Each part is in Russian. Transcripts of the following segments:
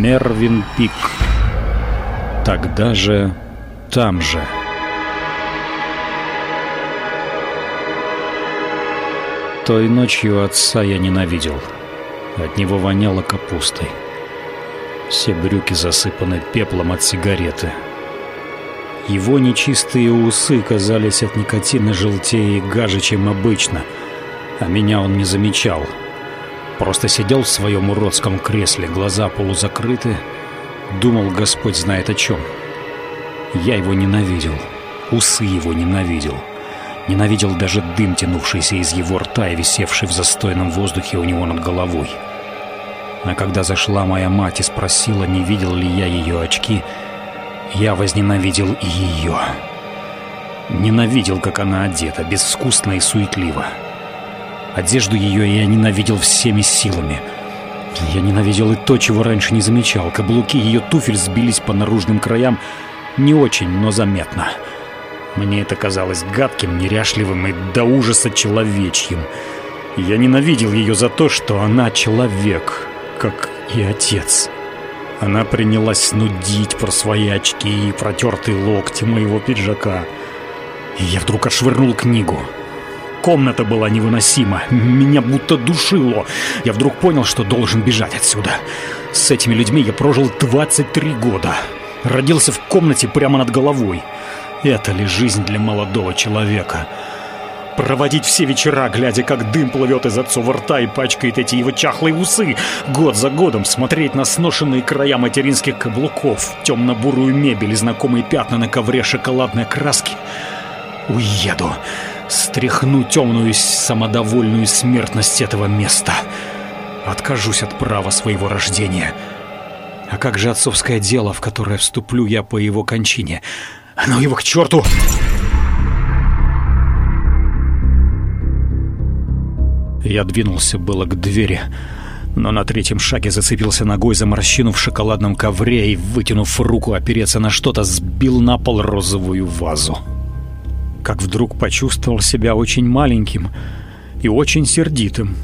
Мервин Пик. Тогда же, там же. Той ночью отца я ненавидел. От него воняло капустой. Все брюки засыпаны пеплом от сигареты. Его нечистые усы казались от никотина желтее и гаже, чем обычно, а меня он не замечал. Просто сидел в своем уродском кресле, глаза полузакрыты, думал, Господь знает о чем. Я его ненавидел, усы его ненавидел. Ненавидел даже дым, тянувшийся из его рта и висевший в застойном воздухе у него над головой. А когда зашла моя мать и спросила, не видел ли я ее очки, я возненавидел и ее. Ненавидел, как она одета, безвкусно и суетливо. Одежду ее я ненавидел всеми силами. Я ненавидел и то, чего раньше не замечал. Каблуки ее туфель сбились по наружным краям не очень, но заметно. Мне это казалось гадким, неряшливым и до ужаса человечьим. Я ненавидел ее за то, что она человек, как и отец. Она принялась нудить про свои очки и протертые локти моего пиджака. И я вдруг отшвырнул книгу. Комната была невыносима. Меня будто душило. Я вдруг понял, что должен бежать отсюда. С этими людьми я прожил 23 года. Родился в комнате прямо над головой. Это ли жизнь для молодого человека? Проводить все вечера, глядя, как дым плывет из отцова рта и пачкает эти его чахлые усы. Год за годом смотреть на сношенные края материнских каблуков, темно-бурую мебель и знакомые пятна на ковре шоколадной краски. Уеду. Стряхну темную самодовольную смертность этого места. Откажусь от права своего рождения. А как же отцовское дело, в которое вступлю я по его кончине? А ну его к черту! Я двинулся было к двери, но на третьем шаге зацепился ногой за морщину в шоколадном ковре и, вытянув руку опереться на что-то, сбил на пол розовую вазу. Как вдруг почувствовал себя очень маленьким и очень сердитым.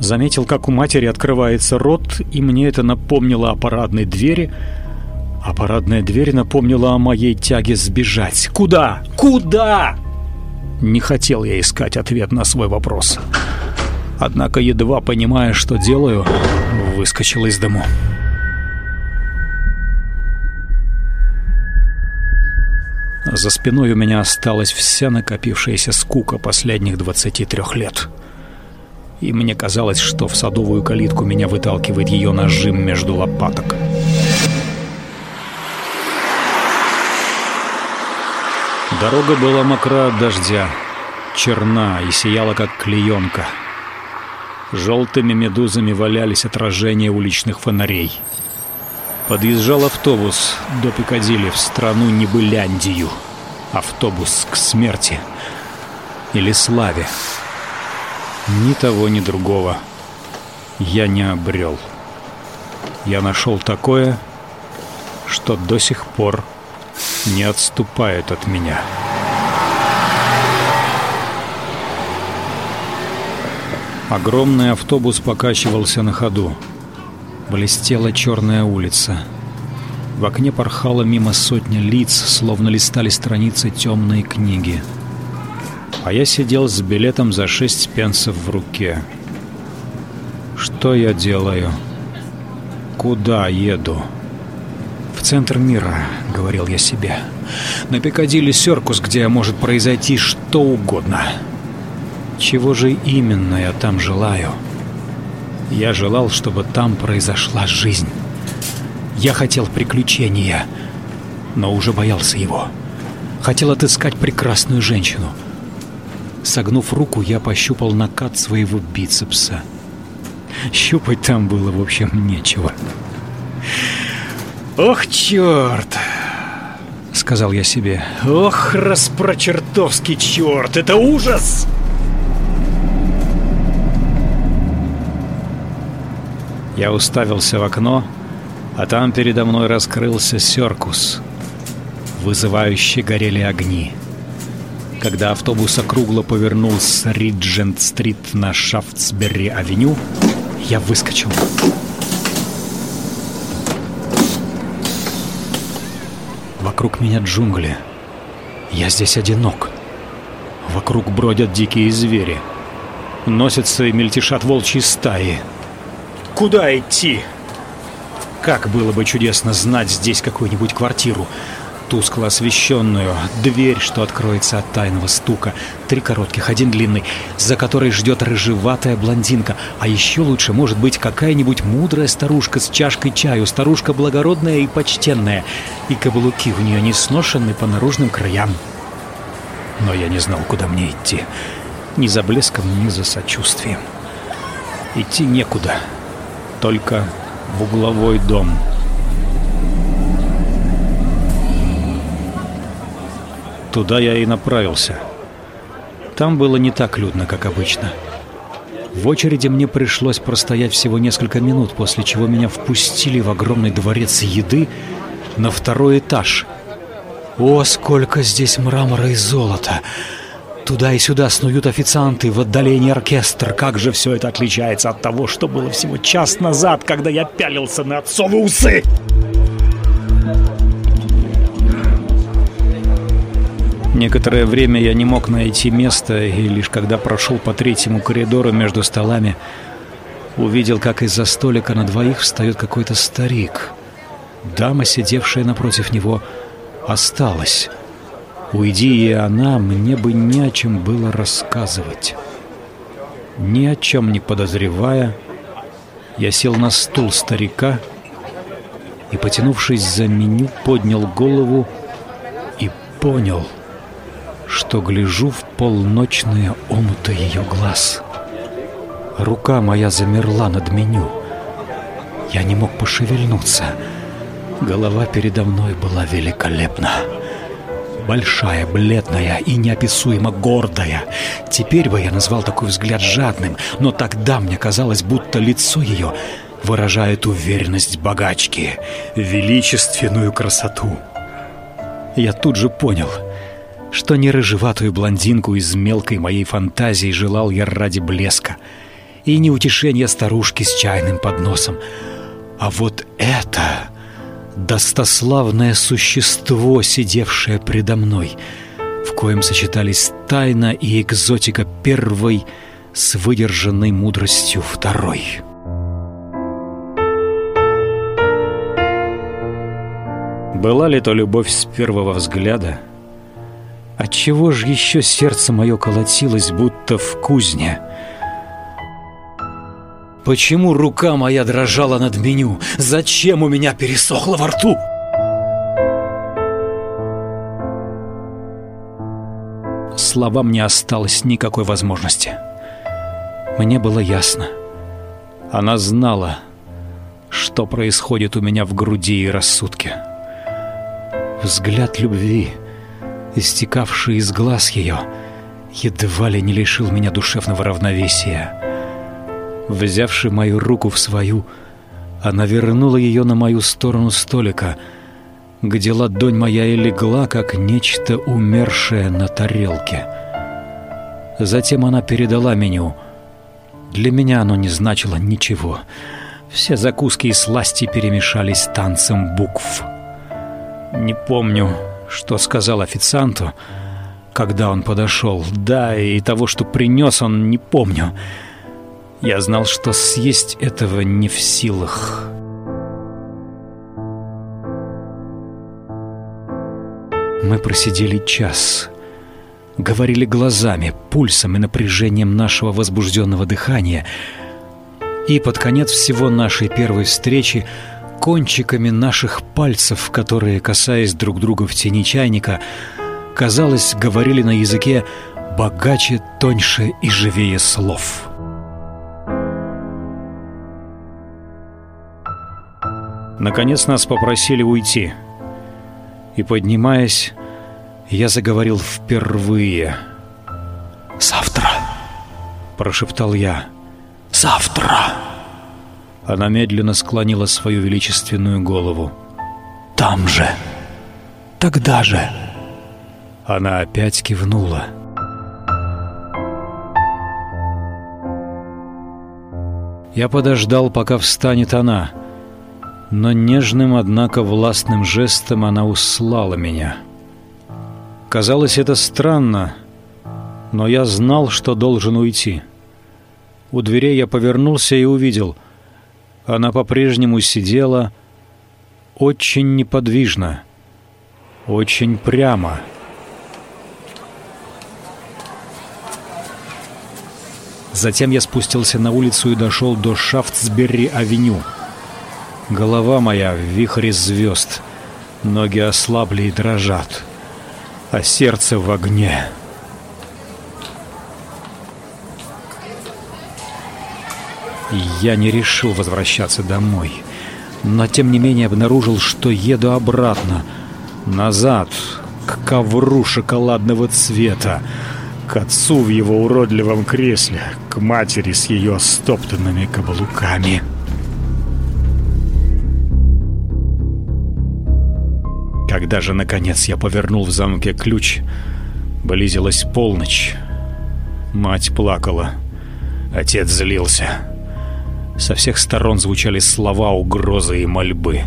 Заметил, как у матери открывается рот, и мне это напомнило о парадной двери, а парадная дверь напомнила о моей тяге сбежать. «Куда? Куда?» Не хотел я искать ответ на свой вопрос. Однако, едва понимая, что делаю, выскочил из дому. За спиной у меня осталась вся накопившаяся скука последних 23 лет. И мне казалось, что в садовую калитку меня выталкивает ее нажим между лопаток. Дорога была мокра от дождя, черна и сияла, как клеенка — Желтыми медузами валялись отражения уличных фонарей. Подъезжал автобус до Пикадилли в страну Небыляндию. Автобус к смерти. Или славе. Ни того, ни другого я не обрел. Я нашел такое, что до сих пор не отступает от меня. Огромный автобус покачивался на ходу. Блестела черная улица. В окне порхала мимо сотни лиц, словно листали страницы темной книги. А я сидел с билетом за шесть пенсов в руке. Что я делаю? Куда еду? В центр мира, говорил я себе. На Пикадилли Серкус, где может произойти что угодно. Чего же именно я там желаю? Я желал, чтобы там произошла жизнь. Я хотел приключения, но уже боялся его. Хотел отыскать прекрасную женщину. Согнув руку, я пощупал накат своего бицепса. Щупать там было, в общем, нечего. «Ох, черт!» — сказал я себе. «Ох, распрочертовский черт! Это ужас!» Я уставился в окно, а там передо мной раскрылся «Серкус». вызывающие горели огни. Когда автобус округло повернул с Риджент-стрит на Шафтсбери-авеню, я выскочил. Вокруг меня джунгли. Я здесь одинок. Вокруг бродят дикие звери. Носятся и мельтешат волчьи стаи — Куда идти? Как было бы чудесно знать здесь какую-нибудь квартиру, тускло освещенную, дверь, что откроется от тайного стука, три коротких, один длинный, за которой ждет рыжеватая блондинка, а еще лучше может быть какая-нибудь мудрая старушка с чашкой чаю, старушка благородная и почтенная, и каблуки у нее не сношены по наружным краям. Но я не знал, куда мне идти, ни за блеском, ни за сочувствием. Идти некуда, только в угловой дом — Туда я и направился. Там было не так людно, как обычно. В очереди мне пришлось простоять всего несколько минут, после чего меня впустили в огромный дворец еды на второй этаж. О, сколько здесь мрамора и золота! Туда и сюда снуют официанты, в отдалении оркестр. Как же все это отличается от того, что было всего час назад, когда я пялился на отцовы усы! Некоторое время я не мог найти место, и лишь когда прошел по третьему коридору между столами, увидел, как из-за столика на двоих встает какой-то старик. Дама, сидевшая напротив него, осталась. Уйди и она, мне бы не о чем было рассказывать. Ни о чем не подозревая, я сел на стул старика и, потянувшись за меню, поднял голову и понял — что гляжу в полночные омуты ее глаз. Рука моя замерла над меню. Я не мог пошевельнуться. Голова передо мной была великолепна. Большая, бледная и неописуемо гордая. Теперь бы я назвал такой взгляд жадным, но тогда мне казалось, будто лицо ее выражает уверенность богачки, величественную красоту. Я тут же понял — что не рыжеватую блондинку из мелкой моей фантазии желал я ради блеска, и не утешения старушки с чайным подносом, а вот это достославное существо, сидевшее предо мной, в коем сочетались тайна и экзотика первой с выдержанной мудростью второй. Была ли то любовь с первого взгляда — Отчего же еще сердце мое колотилось, будто в кузне? Почему рука моя дрожала над меню? Зачем у меня пересохло во рту? Словам не осталось никакой возможности. Мне было ясно. Она знала, что происходит у меня в груди и рассудке. Взгляд любви — истекавший из глаз ее, едва ли не лишил меня душевного равновесия. Взявши мою руку в свою, она вернула ее на мою сторону столика, где ладонь моя и легла, как нечто умершее на тарелке. Затем она передала меню. Для меня оно не значило ничего. Все закуски и сласти перемешались танцем букв. Не помню, что сказал официанту, когда он подошел. Да, и того, что принес, он не помню. Я знал, что съесть этого не в силах. Мы просидели час. Говорили глазами, пульсом и напряжением нашего возбужденного дыхания. И под конец всего нашей первой встречи кончиками наших пальцев, которые, касаясь друг друга в тени чайника, казалось, говорили на языке богаче, тоньше и живее слов. Наконец нас попросили уйти. И, поднимаясь, я заговорил впервые. «Завтра!» — прошептал я. «Завтра!» Она медленно склонила свою величественную голову. «Там же! Тогда же!» Она опять кивнула. Я подождал, пока встанет она. Но нежным, однако властным жестом она услала меня. Казалось это странно, но я знал, что должен уйти. У дверей я повернулся и увидел. Она по-прежнему сидела очень неподвижно, очень прямо. Затем я спустился на улицу и дошел до Шафтсберри-авеню. Голова моя в вихре звезд, ноги ослабли и дрожат, а сердце в огне. Я не решил возвращаться домой, но тем не менее обнаружил, что еду обратно, назад, к ковру шоколадного цвета, к отцу в его уродливом кресле, к матери с ее стоптанными каблуками. Когда же, наконец, я повернул в замке ключ, близилась полночь. Мать плакала, отец злился. Со всех сторон звучали слова угрозы и мольбы.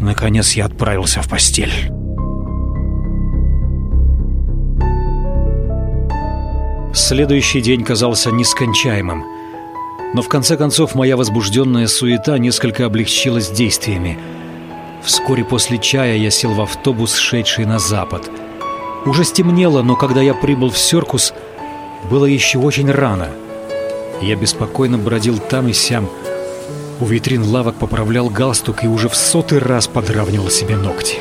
Наконец я отправился в постель. Следующий день казался нескончаемым. Но в конце концов моя возбужденная суета несколько облегчилась действиями. Вскоре после чая я сел в автобус, шедший на запад. Уже стемнело, но когда я прибыл в Сёркус, было еще очень рано — я беспокойно бродил там и сям. У витрин лавок поправлял галстук и уже в сотый раз подравнивал себе ногти.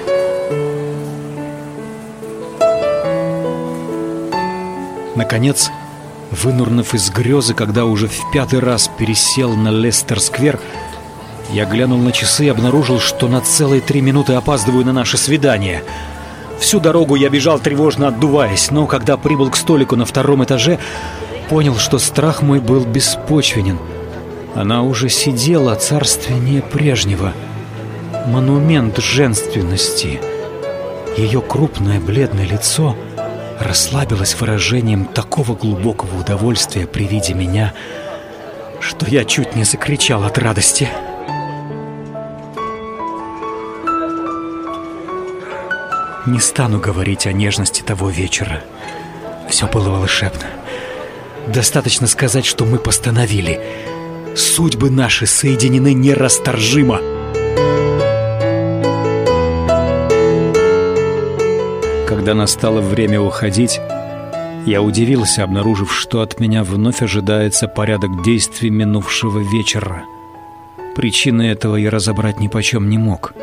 Наконец, вынурнув из грезы, когда уже в пятый раз пересел на Лестер-сквер, я глянул на часы и обнаружил, что на целые три минуты опаздываю на наше свидание. Всю дорогу я бежал тревожно отдуваясь, но когда прибыл к столику на втором этаже, понял, что страх мой был беспочвенен. Она уже сидела царственнее прежнего. Монумент женственности. Ее крупное бледное лицо расслабилось выражением такого глубокого удовольствия при виде меня, что я чуть не закричал от радости. Не стану говорить о нежности того вечера. Все было волшебно. Достаточно сказать, что мы постановили. Судьбы наши соединены нерасторжимо. Когда настало время уходить, я удивился, обнаружив, что от меня вновь ожидается порядок действий минувшего вечера. Причины этого я разобрать ни почем не мог.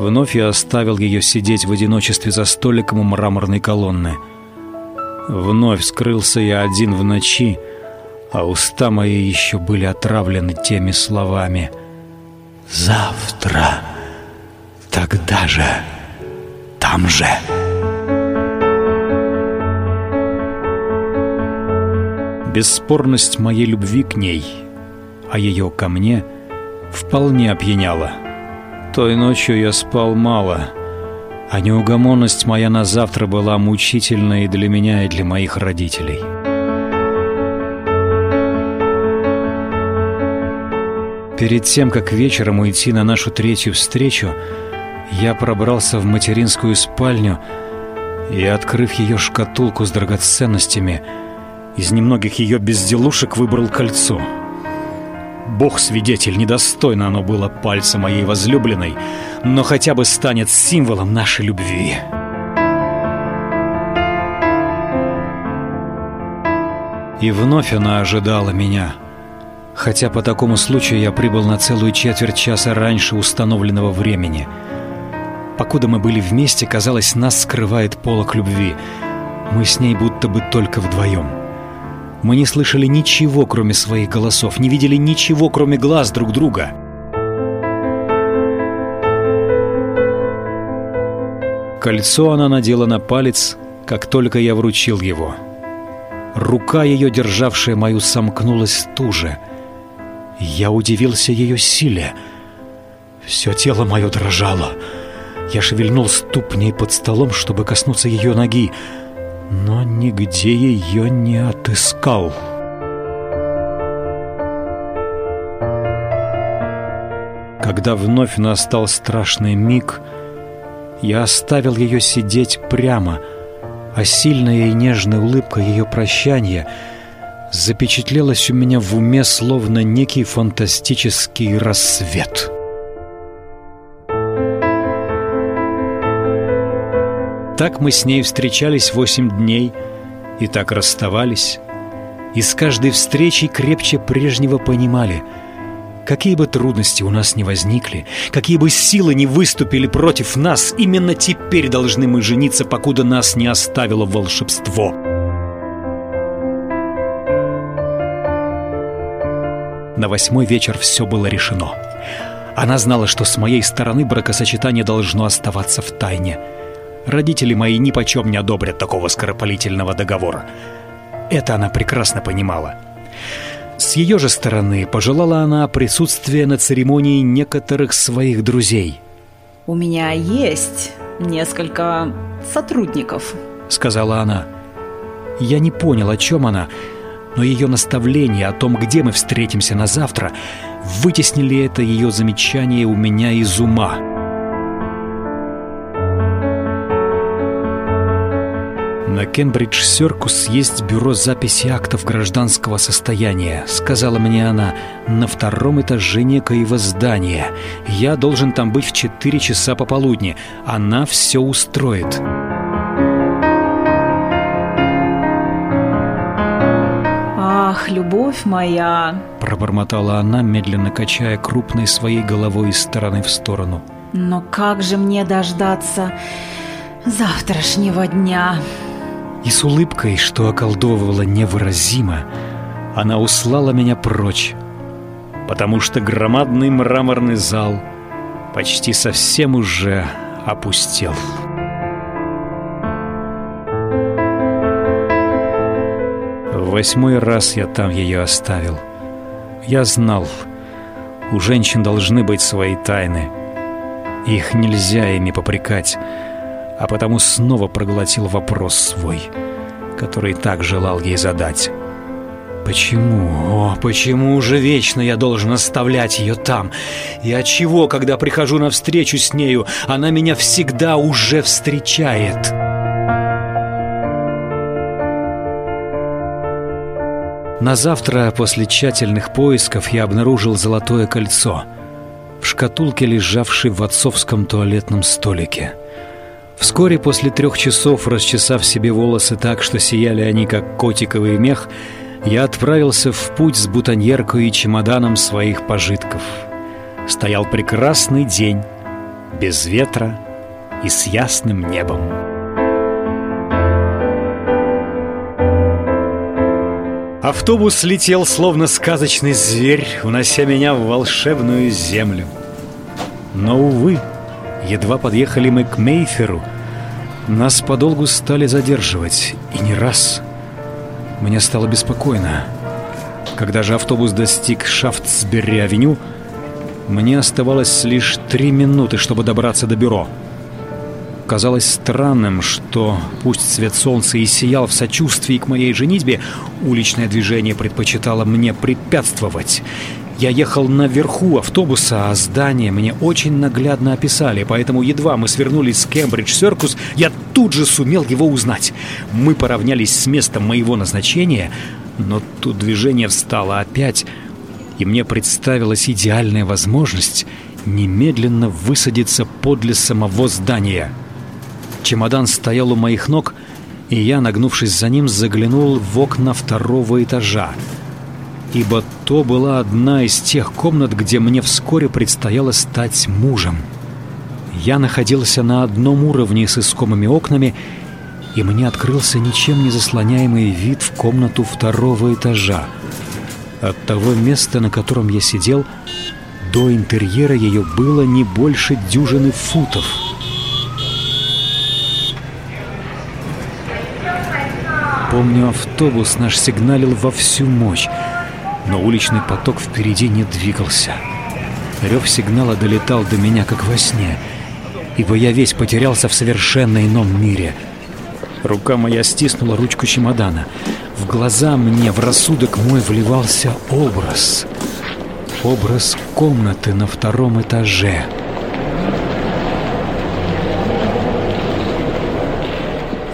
Вновь я оставил ее сидеть в одиночестве за столиком у мраморной колонны — Вновь скрылся я один в ночи, а уста мои еще были отравлены теми словами «Завтра, тогда же, там же». Бесспорность моей любви к ней, а ее ко мне, вполне опьяняла. Той ночью я спал мало — а неугомонность моя на завтра была мучительной и для меня, и для моих родителей. Перед тем, как вечером уйти на нашу третью встречу, я пробрался в материнскую спальню и, открыв ее шкатулку с драгоценностями, из немногих ее безделушек выбрал кольцо — Бог-свидетель, недостойно оно было пальца моей возлюбленной, но хотя бы станет символом нашей любви. И вновь она ожидала меня. Хотя по такому случаю я прибыл на целую четверть часа раньше установленного времени. Покуда мы были вместе, казалось, нас скрывает полок любви. Мы с ней будто бы только вдвоем. Мы не слышали ничего, кроме своих голосов, не видели ничего, кроме глаз друг друга. Кольцо она надела на палец, как только я вручил его. Рука ее, державшая мою, сомкнулась туже. Я удивился ее силе. Все тело мое дрожало. Я шевельнул ступней под столом, чтобы коснуться ее ноги но нигде ее не отыскал. Когда вновь настал страшный миг, я оставил ее сидеть прямо, а сильная и нежная улыбка ее прощания запечатлелась у меня в уме словно некий фантастический рассвет. Так мы с ней встречались восемь дней и так расставались, и с каждой встречей крепче прежнего понимали — Какие бы трудности у нас ни возникли, какие бы силы ни выступили против нас, именно теперь должны мы жениться, покуда нас не оставило волшебство. На восьмой вечер все было решено. Она знала, что с моей стороны бракосочетание должно оставаться в тайне. Родители мои ни почем не одобрят такого скоропалительного договора. Это она прекрасно понимала. С ее же стороны пожелала она присутствия на церемонии некоторых своих друзей. «У меня есть несколько сотрудников», — сказала она. Я не понял, о чем она, но ее наставление о том, где мы встретимся на завтра, вытеснили это ее замечание у меня из ума. На Кембридж Серкус есть бюро записи актов гражданского состояния, сказала мне она, на втором этаже некоего здания. Я должен там быть в 4 часа пополудни. Она все устроит. «Ах, любовь моя!» Пробормотала она, медленно качая крупной своей головой из стороны в сторону. «Но как же мне дождаться завтрашнего дня?» И с улыбкой, что околдовывала невыразимо, она услала меня прочь, потому что громадный мраморный зал почти совсем уже опустел. Восьмой раз я там ее оставил. Я знал, у женщин должны быть свои тайны. Их нельзя ими попрекать, а потому снова проглотил вопрос свой, который так желал ей задать. Почему, о, почему же вечно я должен оставлять ее там? И от чего, когда прихожу на встречу с нею, она меня всегда уже встречает? На завтра после тщательных поисков я обнаружил золотое кольцо в шкатулке, лежавшей в отцовском туалетном столике. Вскоре после трех часов, расчесав себе волосы так, что сияли они, как котиковый мех, я отправился в путь с бутоньеркой и чемоданом своих пожитков. Стоял прекрасный день, без ветра и с ясным небом. Автобус летел, словно сказочный зверь, унося меня в волшебную землю. Но, увы, Едва подъехали мы к Мейферу, нас подолгу стали задерживать, и не раз. Мне стало беспокойно. Когда же автобус достиг Шафтсберри-авеню, мне оставалось лишь три минуты, чтобы добраться до бюро. Казалось странным, что пусть свет солнца и сиял в сочувствии к моей женитьбе, уличное движение предпочитало мне препятствовать. Я ехал наверху автобуса, а здание мне очень наглядно описали, поэтому едва мы свернулись с Кембридж-Серкус, я тут же сумел его узнать. Мы поравнялись с местом моего назначения, но тут движение встало опять, и мне представилась идеальная возможность немедленно высадиться подле самого здания. Чемодан стоял у моих ног, и я, нагнувшись за ним, заглянул в окна второго этажа ибо то была одна из тех комнат, где мне вскоре предстояло стать мужем. Я находился на одном уровне с искомыми окнами, и мне открылся ничем не заслоняемый вид в комнату второго этажа. От того места, на котором я сидел, до интерьера ее было не больше дюжины футов. Помню, автобус наш сигналил во всю мощь но уличный поток впереди не двигался. Рев сигнала долетал до меня, как во сне, ибо я весь потерялся в совершенно ином мире. Рука моя стиснула ручку чемодана. В глаза мне, в рассудок мой вливался образ. образ комнаты на втором этаже.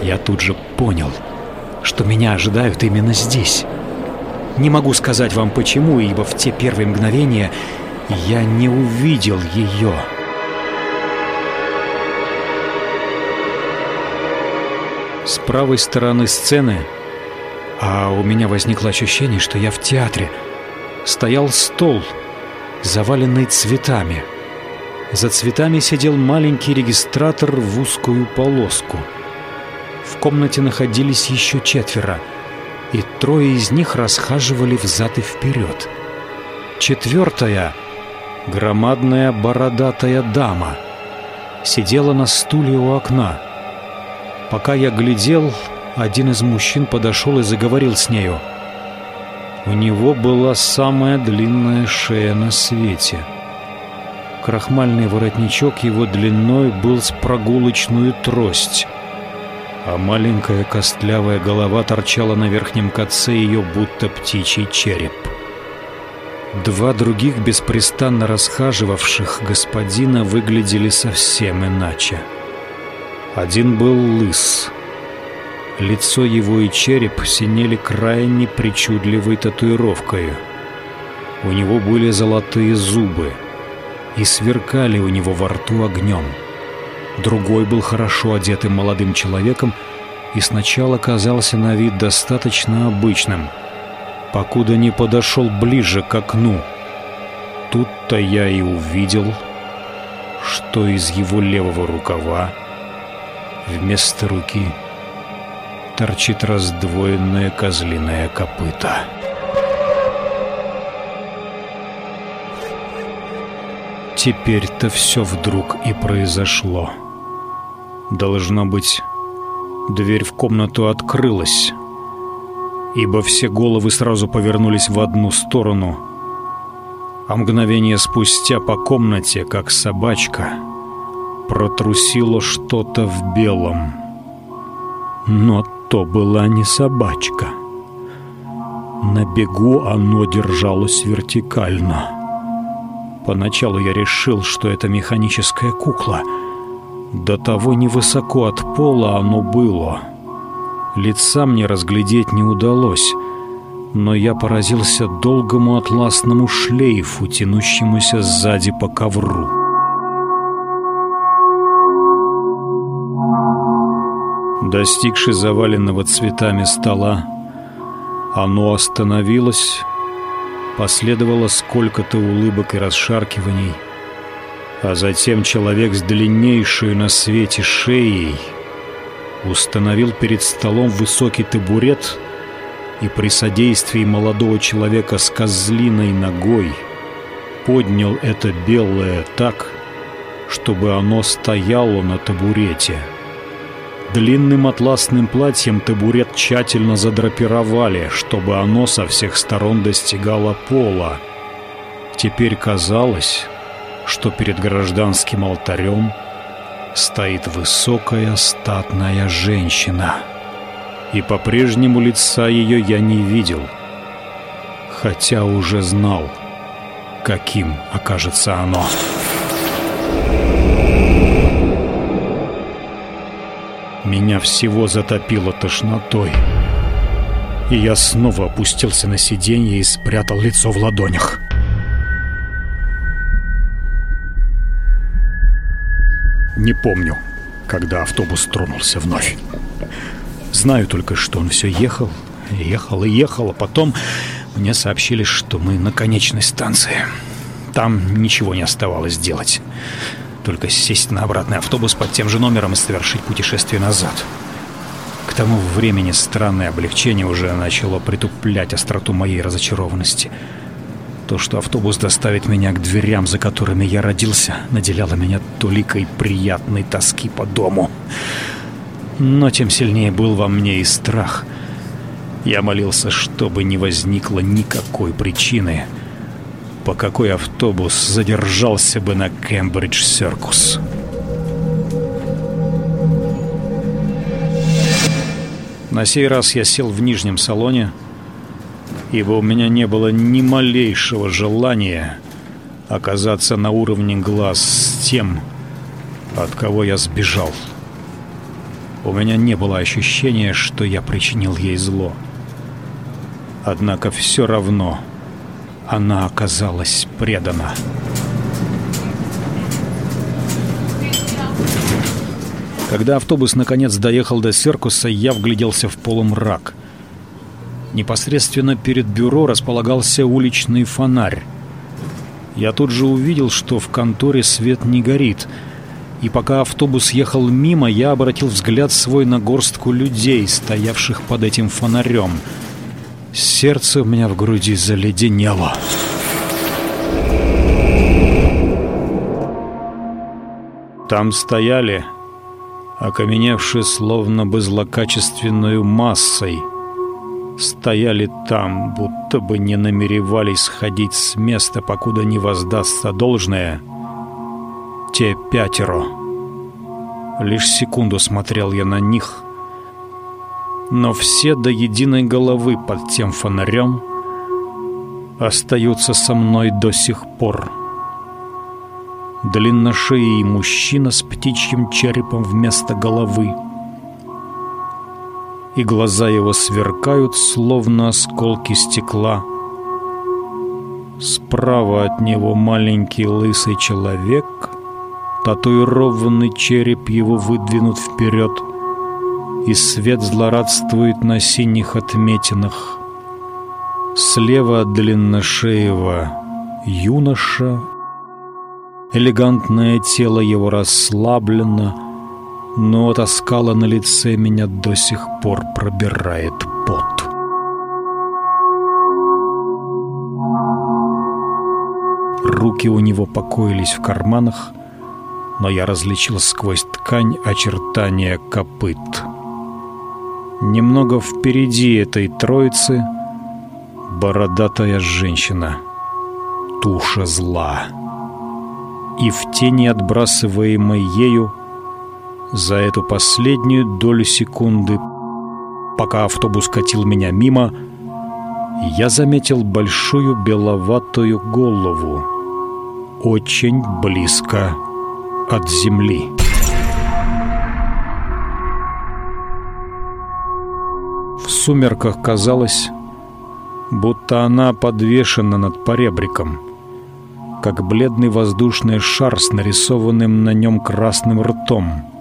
Я тут же понял, что меня ожидают именно здесь. Не могу сказать вам почему, ибо в те первые мгновения я не увидел ее. С правой стороны сцены, а у меня возникло ощущение, что я в театре, стоял стол, заваленный цветами. За цветами сидел маленький регистратор в узкую полоску. В комнате находились еще четверо, и трое из них расхаживали взад и вперед. Четвертая, громадная бородатая дама, сидела на стуле у окна — Пока я глядел, один из мужчин подошел и заговорил с нею. У него была самая длинная шея на свете. Крахмальный воротничок его длиной был с прогулочную трость, а маленькая костлявая голова торчала на верхнем конце ее, будто птичий череп. Два других беспрестанно расхаживавших господина выглядели совсем иначе. Один был лыс. Лицо его и череп синели крайне причудливой татуировкой. У него были золотые зубы, и сверкали у него во рту огнем. Другой был хорошо одетым молодым человеком и сначала казался на вид достаточно обычным, покуда не подошел ближе к окну. Тут-то я и увидел, что из его левого рукава Вместо руки торчит раздвоенное козлиное копыто. Теперь-то все вдруг и произошло. Должно быть, дверь в комнату открылась, ибо все головы сразу повернулись в одну сторону, а мгновение спустя по комнате, как собачка, протрусило что-то в белом. Но то была не собачка. На бегу оно держалось вертикально. Поначалу я решил, что это механическая кукла. До того невысоко от пола оно было. Лица мне разглядеть не удалось, но я поразился долгому атласному шлейфу, тянущемуся сзади по ковру. Достигши заваленного цветами стола, оно остановилось, последовало сколько-то улыбок и расшаркиваний, а затем человек с длиннейшей на свете шеей установил перед столом высокий табурет и при содействии молодого человека с козлиной ногой поднял это белое так, чтобы оно стояло на табурете — Длинным атласным платьем табурет тщательно задрапировали, чтобы оно со всех сторон достигало пола. Теперь казалось, что перед гражданским алтарем стоит высокая статная женщина. И по-прежнему лица ее я не видел, хотя уже знал, каким окажется оно. Меня всего затопило тошнотой. И я снова опустился на сиденье и спрятал лицо в ладонях. Не помню, когда автобус тронулся вновь. Знаю только, что он все ехал, ехал и ехал, а потом мне сообщили, что мы на конечной станции. Там ничего не оставалось делать только сесть на обратный автобус под тем же номером и совершить путешествие назад. К тому времени странное облегчение уже начало притуплять остроту моей разочарованности. То, что автобус доставит меня к дверям, за которыми я родился, наделяло меня толикой приятной тоски по дому. Но тем сильнее был во мне и страх. Я молился, чтобы не возникло никакой причины — по какой автобус задержался бы на Кембридж-Серкус. На сей раз я сел в нижнем салоне, ибо у меня не было ни малейшего желания оказаться на уровне глаз с тем, от кого я сбежал. У меня не было ощущения, что я причинил ей зло. Однако все равно она оказалась предана. Когда автобус наконец доехал до Серкуса, я вгляделся в полумрак. Непосредственно перед бюро располагался уличный фонарь. Я тут же увидел, что в конторе свет не горит. И пока автобус ехал мимо, я обратил взгляд свой на горстку людей, стоявших под этим фонарем. Сердце у меня в груди заледенело. Там стояли окаменевшие словно бы злокачественную массой, стояли там, будто бы не намеревались сходить с места, покуда не воздастся должное. Те пятеро. Лишь секунду смотрел я на них, но все до единой головы под тем фонарем остаются со мной до сих пор длинношеий мужчина с птичьим черепом вместо головы. И глаза его сверкают, словно осколки стекла. Справа от него маленький лысый человек, татуированный череп его выдвинут вперед, и свет злорадствует на синих отметинах. Слева от длинношеего юноша Элегантное тело его расслаблено, но от оскала на лице меня до сих пор пробирает пот. Руки у него покоились в карманах, но я различил сквозь ткань очертания копыт. Немного впереди этой троицы бородатая женщина, туша зла и в тени, отбрасываемой ею, за эту последнюю долю секунды, пока автобус катил меня мимо, я заметил большую беловатую голову, очень близко от земли. В сумерках казалось, будто она подвешена над поребриком — как бледный воздушный шар с нарисованным на нем красным ртом.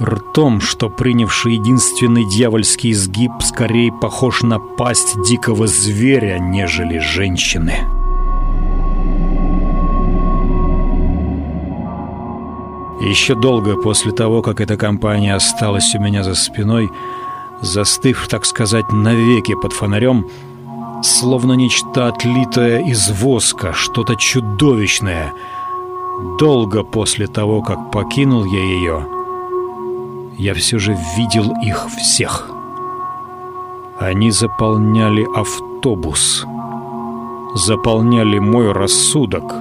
Ртом, что принявший единственный дьявольский изгиб, скорее похож на пасть дикого зверя, нежели женщины. Еще долго после того, как эта компания осталась у меня за спиной, застыв, так сказать, навеки под фонарем, словно нечто отлитое из воска, что-то чудовищное. Долго после того, как покинул я ее, я все же видел их всех. Они заполняли автобус, заполняли мой рассудок.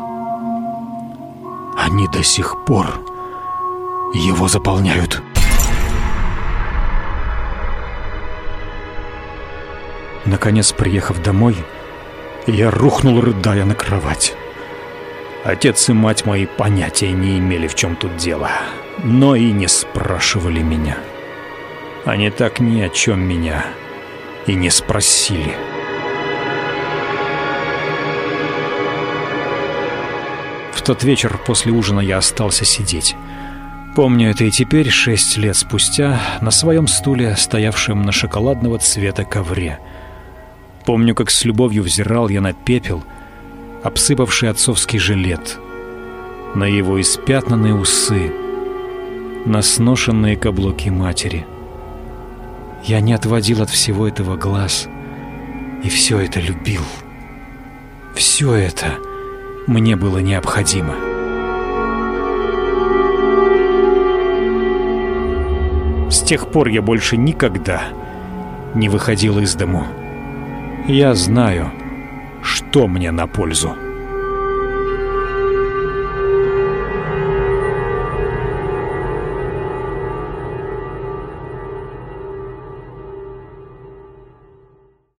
Они до сих пор его заполняют. Наконец, приехав домой, я рухнул, рыдая на кровать. Отец и мать мои понятия не имели, в чем тут дело, но и не спрашивали меня. Они так ни о чем меня и не спросили. В тот вечер после ужина я остался сидеть. Помню это и теперь, шесть лет спустя, на своем стуле, стоявшем на шоколадного цвета ковре – Помню, как с любовью взирал я на пепел, обсыпавший отцовский жилет, на его испятнанные усы, на сношенные каблуки матери. Я не отводил от всего этого глаз и все это любил. Все это мне было необходимо. С тех пор я больше никогда не выходил из дому. Я знаю, что мне на пользу.